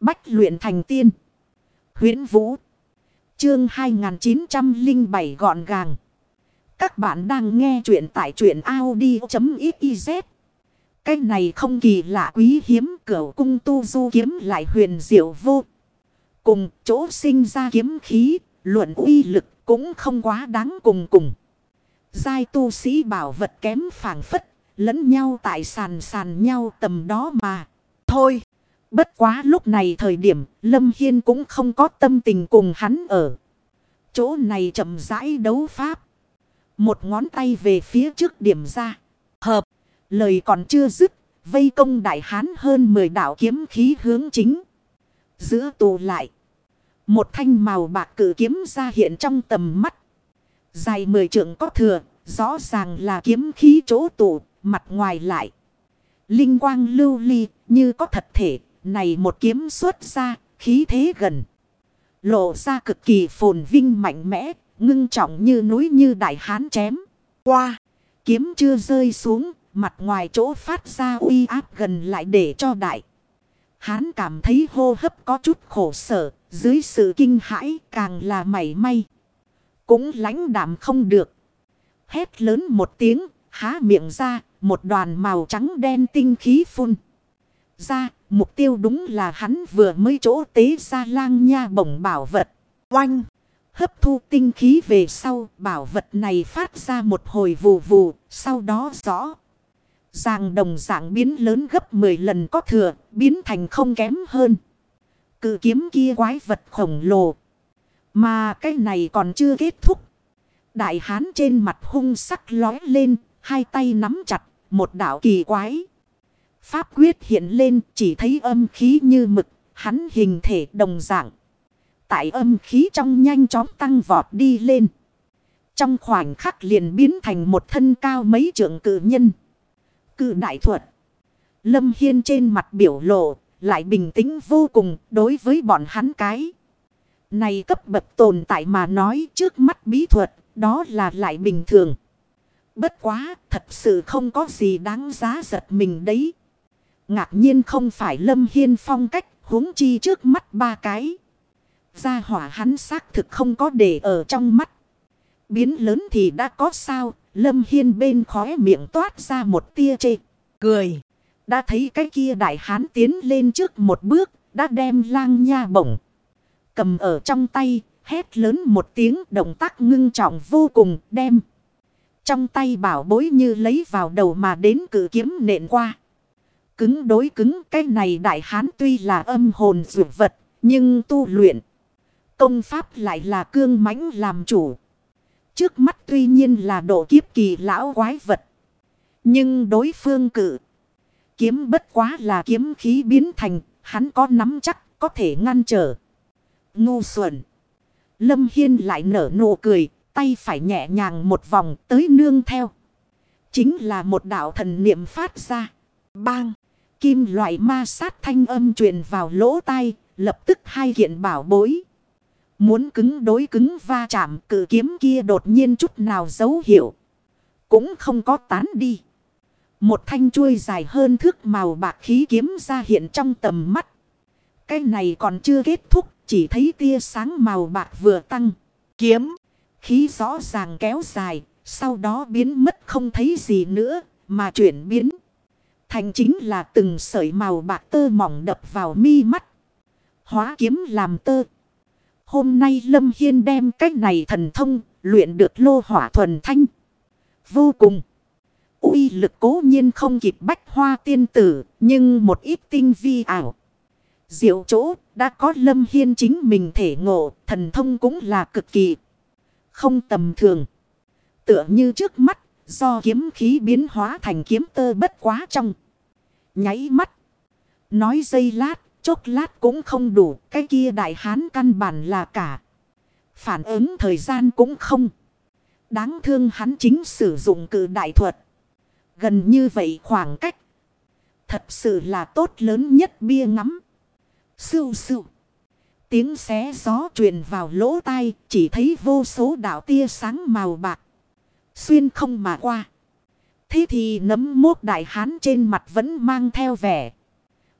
Bách luyện thành tiên. huyễn Vũ. Chương 2907 gọn gàng. Các bạn đang nghe truyện tại truyện Audi.xyz. Cái này không kỳ lạ quý hiếm cửa cung tu du kiếm lại huyền diệu vô. Cùng chỗ sinh ra kiếm khí, luận uy lực cũng không quá đáng cùng cùng. Giai tu sĩ bảo vật kém phản phất, lẫn nhau tại sàn sàn nhau tầm đó mà. Thôi, bất quá lúc này thời điểm Lâm Hiên cũng không có tâm tình cùng hắn ở. Chỗ này chậm rãi đấu pháp. Một ngón tay về phía trước điểm ra. Hợp, lời còn chưa dứt, vây công đại hán hơn 10 đạo kiếm khí hướng chính. Giữa tù lại. Một thanh màu bạc cử kiếm ra hiện trong tầm mắt. Dài mười trượng có thừa, rõ ràng là kiếm khí chỗ tụ, mặt ngoài lại. Linh quang lưu ly, như có thật thể, này một kiếm xuất ra, khí thế gần. Lộ ra cực kỳ phồn vinh mạnh mẽ, ngưng trọng như núi như đại hán chém. Qua, kiếm chưa rơi xuống, mặt ngoài chỗ phát ra uy áp gần lại để cho đại. Hán cảm thấy hô hấp có chút khổ sở, dưới sự kinh hãi càng là mảy may. Cũng lãnh đảm không được. Hét lớn một tiếng, há miệng ra, một đoàn màu trắng đen tinh khí phun. Ra, mục tiêu đúng là hắn vừa mới chỗ tế ra lang nha bổng bảo vật. Oanh! Hấp thu tinh khí về sau, bảo vật này phát ra một hồi vù vù, sau đó rõ. Ràng đồng dạng biến lớn gấp 10 lần có thừa, biến thành không kém hơn. Cự kiếm kia quái vật khổng lồ. Mà cái này còn chưa kết thúc. Đại hán trên mặt hung sắc lói lên, hai tay nắm chặt, một đạo kỳ quái. Pháp quyết hiện lên chỉ thấy âm khí như mực, hắn hình thể đồng dạng. Tại âm khí trong nhanh chóng tăng vọt đi lên. Trong khoảnh khắc liền biến thành một thân cao mấy trượng cử nhân. cử đại thuật. Lâm Hiên trên mặt biểu lộ, lại bình tĩnh vô cùng đối với bọn hắn cái. Này cấp bậc tồn tại mà nói trước mắt bí thuật, đó là lại bình thường. Bất quá, thật sự không có gì đáng giá giật mình đấy. Ngạc nhiên không phải Lâm Hiên phong cách, huống chi trước mắt ba cái. Gia hỏa hắn xác thực không có để ở trong mắt. Biến lớn thì đã có sao, Lâm Hiên bên khóe miệng toát ra một tia chê. Cười. Đã thấy cái kia đại hán tiến lên trước một bước, đã đem lang nha bổng. Cầm ở trong tay, hét lớn một tiếng động tác ngưng trọng vô cùng đem. Trong tay bảo bối như lấy vào đầu mà đến cử kiếm nện qua. Cứng đối cứng cái này đại hán tuy là âm hồn dụ vật, nhưng tu luyện. Công pháp lại là cương mãnh làm chủ. Trước mắt tuy nhiên là độ kiếp kỳ lão quái vật. Nhưng đối phương cử. Kiếm bất quá là kiếm khí biến thành, hắn có nắm chắc có thể ngăn trở. Ngu xuẩn. Lâm Hiên lại nở nụ cười, tay phải nhẹ nhàng một vòng tới nương theo. Chính là một đạo thần niệm phát ra. Bang! Kim loại ma sát thanh âm truyền vào lỗ tai, lập tức hai kiện bảo bối. Muốn cứng đối cứng va chạm cử kiếm kia đột nhiên chút nào dấu hiệu. Cũng không có tán đi. Một thanh chuôi dài hơn thước màu bạc khí kiếm ra hiện trong tầm mắt. Cái này còn chưa kết thúc, chỉ thấy tia sáng màu bạc vừa tăng. Kiếm, khí rõ ràng kéo dài, sau đó biến mất không thấy gì nữa, mà chuyển biến. Thành chính là từng sợi màu bạc tơ mỏng đập vào mi mắt. Hóa kiếm làm tơ. Hôm nay Lâm Hiên đem cách này thần thông, luyện được lô hỏa thuần thanh. Vô cùng uy lực cố nhiên không kịp bách hoa tiên tử, nhưng một ít tinh vi ảo. Diệu chỗ đã có lâm hiên chính mình thể ngộ, thần thông cũng là cực kỳ. Không tầm thường. Tựa như trước mắt, do kiếm khí biến hóa thành kiếm tơ bất quá trong. Nháy mắt. Nói dây lát, chốc lát cũng không đủ, cái kia đại hán căn bản là cả. Phản ứng thời gian cũng không. Đáng thương hắn chính sử dụng cử đại thuật. Gần như vậy khoảng cách. Thật sự là tốt lớn nhất bia ngắm. Sưu sưu. Tiếng xé gió truyền vào lỗ tai. Chỉ thấy vô số đạo tia sáng màu bạc. Xuyên không mà qua. Thế thì nấm mốt đại hán trên mặt vẫn mang theo vẻ.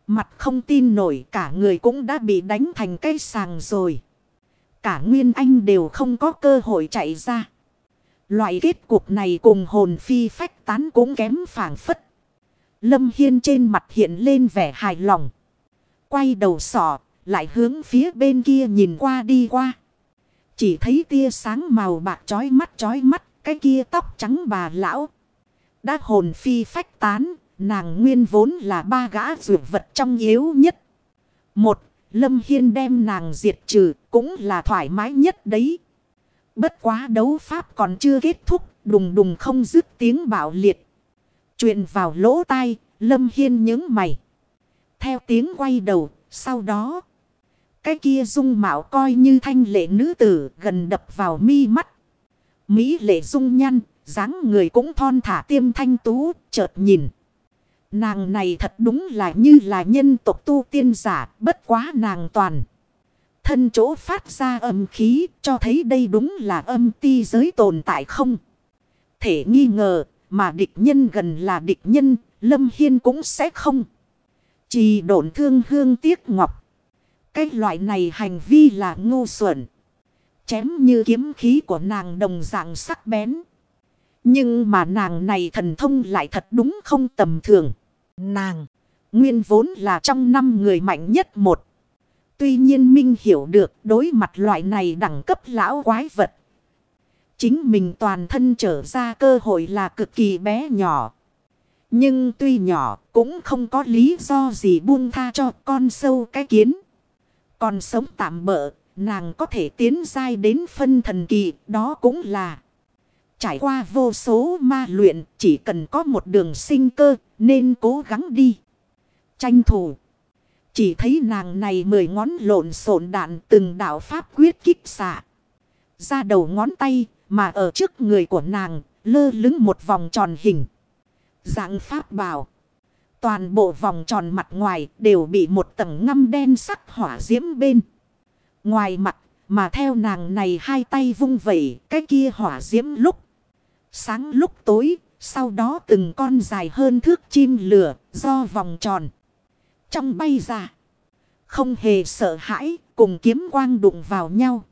Mặt không tin nổi cả người cũng đã bị đánh thành cây sàng rồi. Cả Nguyên Anh đều không có cơ hội chạy ra. Loại kết cục này cùng hồn phi phách tán cũng kém phản phất. Lâm Hiên trên mặt hiện lên vẻ hài lòng. Quay đầu sọ, lại hướng phía bên kia nhìn qua đi qua. Chỉ thấy tia sáng màu bạc chói mắt chói mắt, cái kia tóc trắng bà lão. Đã hồn phi phách tán, nàng nguyên vốn là ba gã rượu vật trong yếu nhất. Một, Lâm Hiên đem nàng diệt trừ, cũng là thoải mái nhất đấy. Bất quá đấu pháp còn chưa kết thúc, đùng đùng không dứt tiếng bạo liệt. Chuyện vào lỗ tai, Lâm Hiên nhớ mày. Theo tiếng quay đầu, sau đó... Cái kia dung mạo coi như thanh lệ nữ tử gần đập vào mi mắt. Mỹ lệ dung nhăn, dáng người cũng thon thả tiêm thanh tú, chợt nhìn. Nàng này thật đúng là như là nhân tộc tu tiên giả, bất quá nàng toàn. Thân chỗ phát ra âm khí, cho thấy đây đúng là âm ti giới tồn tại không. Thể nghi ngờ, mà địch nhân gần là địch nhân, Lâm Hiên cũng sẽ không. Chỉ độn thương hương tiếc ngọc. Cái loại này hành vi là ngu xuẩn. Chém như kiếm khí của nàng đồng dạng sắc bén. Nhưng mà nàng này thần thông lại thật đúng không tầm thường. Nàng, nguyên vốn là trong năm người mạnh nhất một. Tuy nhiên Minh hiểu được đối mặt loại này đẳng cấp lão quái vật. Chính mình toàn thân trở ra cơ hội là cực kỳ bé nhỏ. Nhưng tuy nhỏ cũng không có lý do gì buông tha cho con sâu cái kiến. Còn sống tạm bỡ, nàng có thể tiến dai đến phân thần kỳ, đó cũng là trải qua vô số ma luyện, chỉ cần có một đường sinh cơ, nên cố gắng đi. Tranh thủ. Chỉ thấy nàng này mười ngón lộn xộn đạn từng đạo pháp quyết kích xạ. Ra đầu ngón tay, mà ở trước người của nàng, lơ lứng một vòng tròn hình. Dạng pháp bảo. Toàn bộ vòng tròn mặt ngoài đều bị một tầng ngâm đen sắc hỏa diễm bên. Ngoài mặt mà theo nàng này hai tay vung vẩy cái kia hỏa diễm lúc. Sáng lúc tối sau đó từng con dài hơn thước chim lửa do vòng tròn. Trong bay ra. Không hề sợ hãi cùng kiếm quang đụng vào nhau.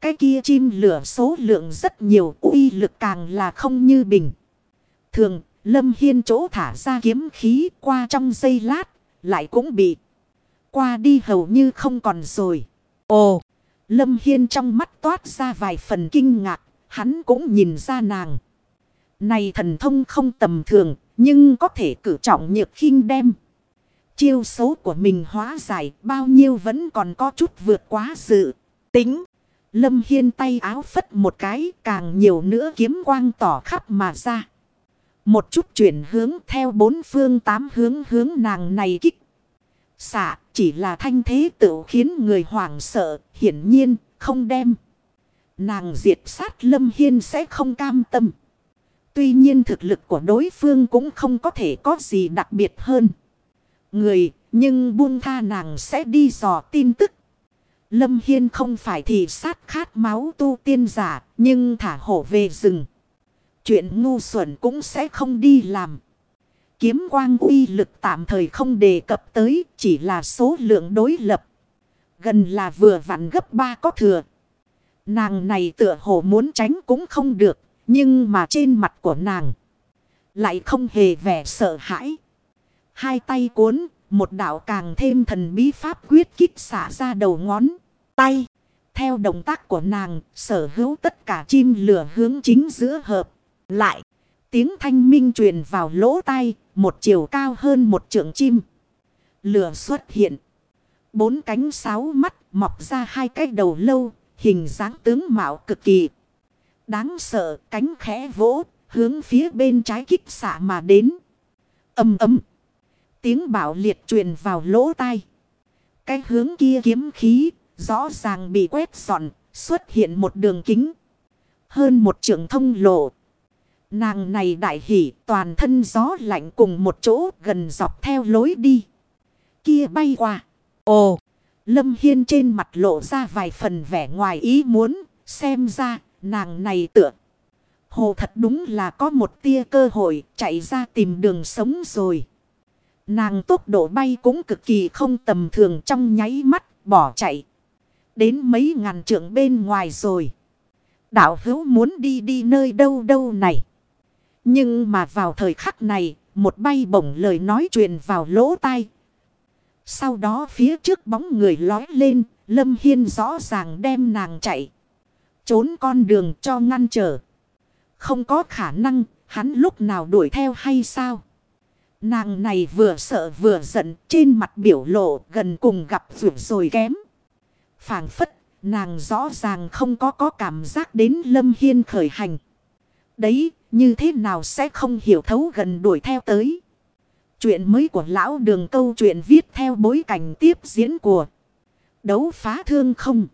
Cái kia chim lửa số lượng rất nhiều uy lực càng là không như bình. Thường Lâm Hiên chỗ thả ra kiếm khí qua trong giây lát, lại cũng bị qua đi hầu như không còn rồi. Ồ, Lâm Hiên trong mắt toát ra vài phần kinh ngạc, hắn cũng nhìn ra nàng. Này thần thông không tầm thường, nhưng có thể cử trọng nhược khinh đem. Chiêu xấu của mình hóa giải bao nhiêu vẫn còn có chút vượt quá dự. Tính, Lâm Hiên tay áo phất một cái càng nhiều nữa kiếm quang tỏ khắp mà ra. Một chút chuyển hướng theo bốn phương tám hướng hướng nàng này kích. Xạ chỉ là thanh thế tự khiến người hoảng sợ, hiển nhiên không đem. Nàng diệt sát lâm hiên sẽ không cam tâm. Tuy nhiên thực lực của đối phương cũng không có thể có gì đặc biệt hơn. Người, nhưng buông tha nàng sẽ đi dò tin tức. Lâm Hiên không phải thì sát khát máu tu tiên giả, nhưng thả hổ về rừng. Chuyện ngu xuẩn cũng sẽ không đi làm. Kiếm quang uy lực tạm thời không đề cập tới, chỉ là số lượng đối lập. Gần là vừa vặn gấp ba có thừa. Nàng này tựa hồ muốn tránh cũng không được, nhưng mà trên mặt của nàng lại không hề vẻ sợ hãi. Hai tay cuốn, một đạo càng thêm thần bí pháp quyết kích xả ra đầu ngón tay. Theo động tác của nàng, sở hữu tất cả chim lửa hướng chính giữa hợp. Lại, tiếng thanh minh truyền vào lỗ tai, một chiều cao hơn một trượng chim. Lửa xuất hiện. Bốn cánh sáu mắt mọc ra hai cái đầu lâu, hình dáng tướng mạo cực kỳ. Đáng sợ cánh khẽ vỗ, hướng phía bên trái kích xạ mà đến. Âm ấm. Tiếng bảo liệt truyền vào lỗ tai. Cái hướng kia kiếm khí, rõ ràng bị quét dọn, xuất hiện một đường kính. Hơn một trường thông lộ. Nàng này đại hỷ toàn thân gió lạnh cùng một chỗ gần dọc theo lối đi. Kia bay qua. Ồ! Lâm Hiên trên mặt lộ ra vài phần vẻ ngoài ý muốn. Xem ra nàng này tựa. Hồ thật đúng là có một tia cơ hội chạy ra tìm đường sống rồi. Nàng tốc độ bay cũng cực kỳ không tầm thường trong nháy mắt, bỏ chạy. Đến mấy ngàn trượng bên ngoài rồi. Đạo hữu muốn đi đi nơi đâu đâu này. Nhưng mà vào thời khắc này, một bay bổng lời nói truyền vào lỗ tai. Sau đó phía trước bóng người lói lên, Lâm Hiên rõ ràng đem nàng chạy. Trốn con đường cho ngăn trở. Không có khả năng, hắn lúc nào đuổi theo hay sao? Nàng này vừa sợ vừa giận, trên mặt biểu lộ gần cùng gặp vượt rồi kém. phảng phất, nàng rõ ràng không có có cảm giác đến Lâm Hiên khởi hành. Đấy, như thế nào sẽ không hiểu thấu gần đuổi theo tới. Chuyện mới của lão đường câu chuyện viết theo bối cảnh tiếp diễn của đấu phá thương không.